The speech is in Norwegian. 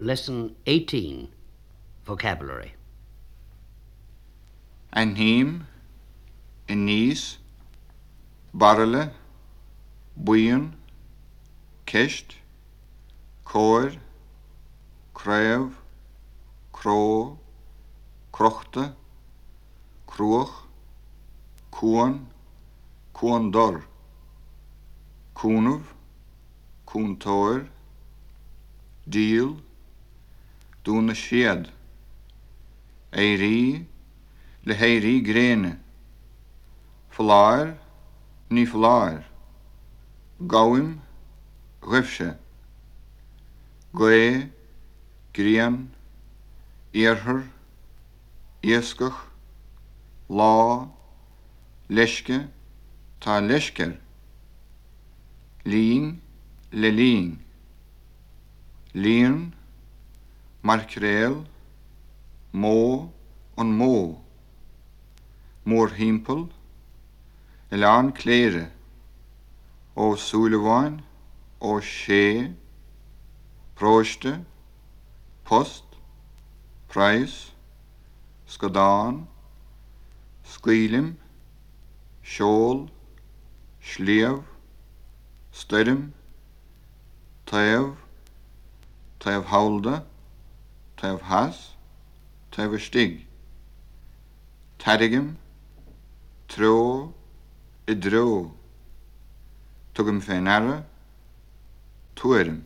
Lesson 18 Vocabulary. Anheim, anis, Barle, Buyen, Kesht, coir, Kréf, Kró, Krochte, Kroch, Koan, Koandor, Koenuf, Koentoer, Diel, dúna siad, éirí, le héirí gréine, fláir, ní fláir, gáim, rifse, Gé, grían, éarthar, éascach, lá, leisce, tá leisceir, lín, le lín, líon, marcréal, mó an mó, mór hímpel, i lean cléire, ó súlaháin, ó sé, próiste, post, price, scadáin, scuilim, seol, sléamh, stem, taobh, taobh háilde, taobh has, taobh stig, tadigim, tró, i dró, tugim féinara, tuairim.